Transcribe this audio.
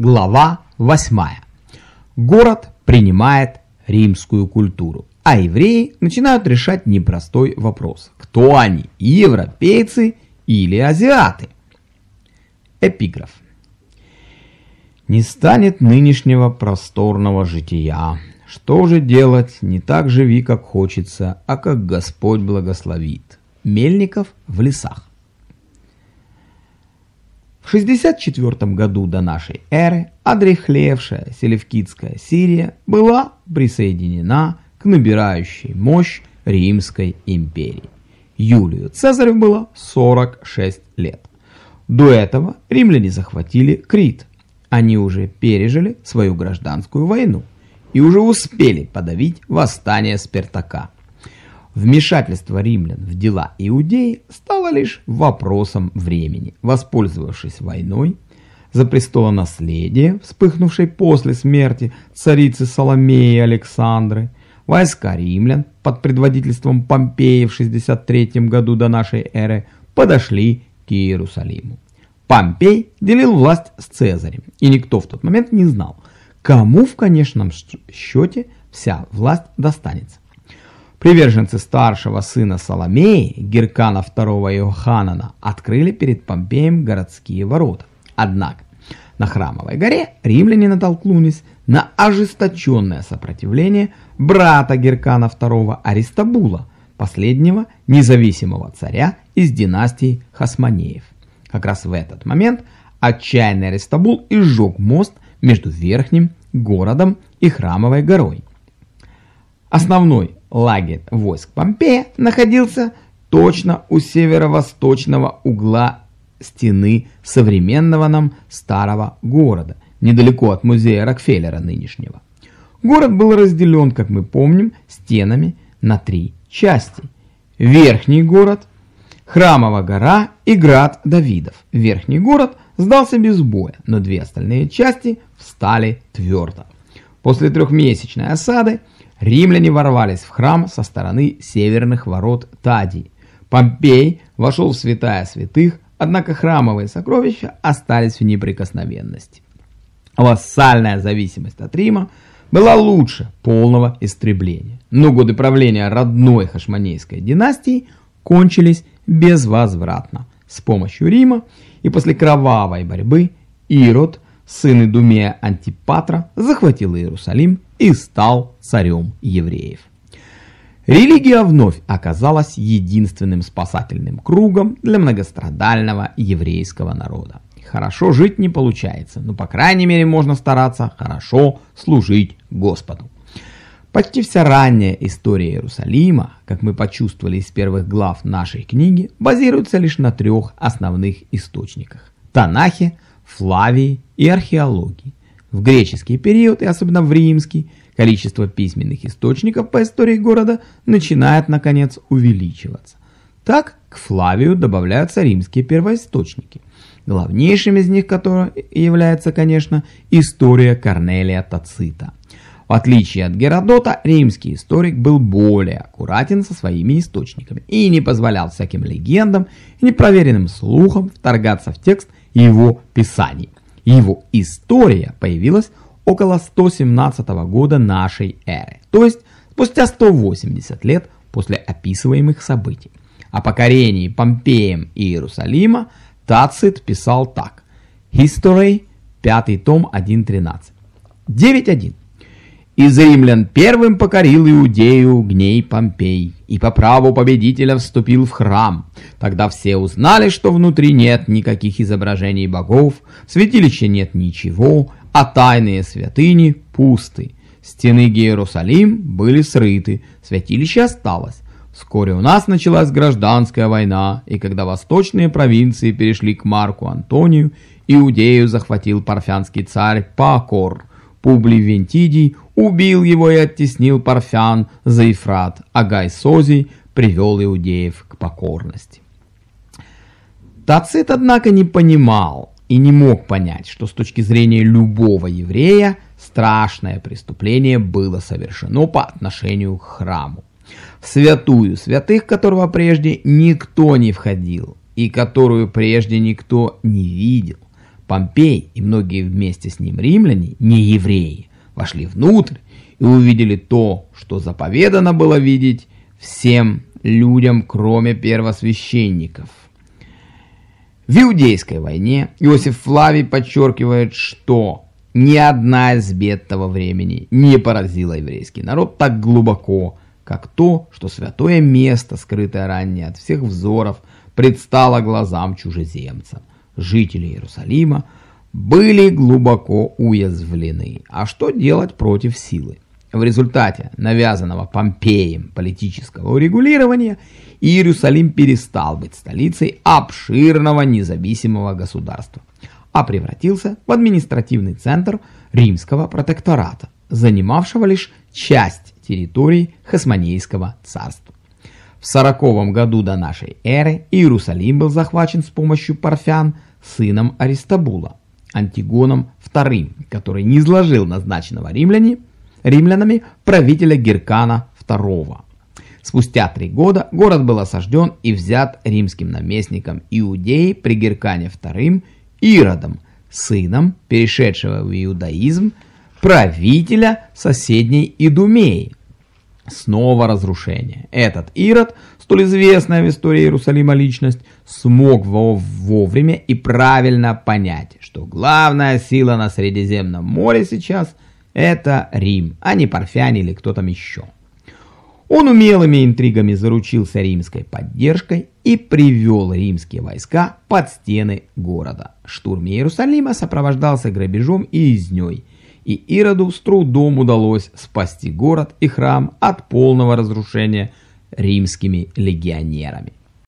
Глава 8. Город принимает римскую культуру, а евреи начинают решать непростой вопрос. Кто они, европейцы или азиаты? Эпиграф. Не станет нынешнего просторного жития. Что же делать, не так живи, как хочется, а как Господь благословит. Мельников в лесах. В 64 году до нашей эры одрехлевшая Селевкидская Сирия была присоединена к набирающей мощь Римской империи. Юлию Цезарю было 46 лет. До этого римляне захватили Крит. Они уже пережили свою гражданскую войну и уже успели подавить восстание Спартака. Вмешательство римлян в дела Иудеи стало лишь вопросом времени. Воспользовавшись войной за престолонаследие, вспыхнувшей после смерти царицы Соломеи и Александры, войска римлян под предводительством Помпея в 63 году до нашей эры подошли к Иерусалиму. Помпей делил власть с Цезарем, и никто в тот момент не знал, кому в конечном счете вся власть достанется. Приверженцы старшего сына Соломеи, Геркана II Иоханана, открыли перед Помпеем городские ворота. Однако на Храмовой горе римляне натолкнулись на ожесточенное сопротивление брата Геркана II Аристабула, последнего независимого царя из династии Хасманеев. Как раз в этот момент отчаянный Аристабул изжег мост между Верхним городом и Храмовой горой. Основной лагерь войск Помпея находился точно у северо-восточного угла стены современного нам старого города, недалеко от музея Рокфеллера нынешнего. Город был разделен, как мы помним, стенами на три части. Верхний город, Храмова гора и град Давидов. Верхний город сдался без боя, но две остальные части встали твердо. После трехмесячной осады Римляне ворвались в храм со стороны северных ворот Тадии. Помпей вошел в святая святых, однако храмовые сокровища остались в неприкосновенности. Вассальная зависимость от Рима была лучше полного истребления. Но годы правления родной хашманейской династии кончились безвозвратно. С помощью Рима и после кровавой борьбы Ирод, сын Идумея Антипатра, захватил Иерусалим и стал царем евреев. Религия вновь оказалась единственным спасательным кругом для многострадального еврейского народа. Хорошо жить не получается, но по крайней мере можно стараться хорошо служить Господу. Почти вся ранняя история Иерусалима, как мы почувствовали из первых глав нашей книги, базируется лишь на трех основных источниках – Танахе, Флавии и археологии. В греческий период и особенно в римский количество письменных источников по истории города начинает наконец увеличиваться. Так к Флавию добавляются римские первоисточники. Главнейшим из них которые является, конечно, история Корнелия Тацита. В отличие от Геродота, римский историк был более аккуратен со своими источниками и не позволял всяким легендам и непроверенным слухам вторгаться в текст его писаний. Его история появилась около 117 года нашей эры, то есть спустя 180 лет после описываемых событий. О покорении Помпеем Иерусалима Тацит писал так. History, 5 том, 1.13. 9.1. Из римлян первым покорил Иудею гней Помпей, и по праву победителя вступил в храм. Тогда все узнали, что внутри нет никаких изображений богов, в святилище нет ничего, а тайные святыни пусты. Стены Иерусалим были срыты, святилище осталось. Вскоре у нас началась гражданская война, и когда восточные провинции перешли к Марку Антонию, Иудею захватил парфянский царь Пакор. Публий Вентидий убил его и оттеснил Парфян за Ефрат, а Гай Созий привел иудеев к покорности. Тацит, однако, не понимал и не мог понять, что с точки зрения любого еврея страшное преступление было совершено по отношению к храму. В святую святых, которого прежде никто не входил и которую прежде никто не видел. Помпей и многие вместе с ним римляне, не евреи, вошли внутрь и увидели то, что заповедано было видеть всем людям, кроме первосвященников. В Иудейской войне Иосиф Флавий подчеркивает, что ни одна из бед того времени не поразила еврейский народ так глубоко, как то, что святое место, скрытое ранее от всех взоров, предстало глазам чужеземца жители Иерусалима были глубоко уязвлены. А что делать против силы? В результате навязанного Помпеем политического урегулирования Иерусалим перестал быть столицей обширного независимого государства, а превратился в административный центр римского протектората, занимавшего лишь часть территорий Хасмонейского царства. В 40 году до нашей эры Иерусалим был захвачен с помощью парфян – сыном Аристабула, Антигоном II, который не изложил назначенного римляне, римлянами правителя Геркана II. Спустя три года город был осажден и взят римским наместником Иудеи при Геркане II Иродом, сыном, перешедшего в иудаизм, правителя соседней Идумеи. Снова разрушение. Этот Ирод столь известная в истории Иерусалима личность, смог вовремя и правильно понять, что главная сила на Средиземном море сейчас – это Рим, а не Парфяне или кто там еще. Он умелыми интригами заручился римской поддержкой и привел римские войска под стены города. Штурм Иерусалима сопровождался грабежом и изней, и Ироду с трудом удалось спасти город и храм от полного разрушения – римскими легионерами.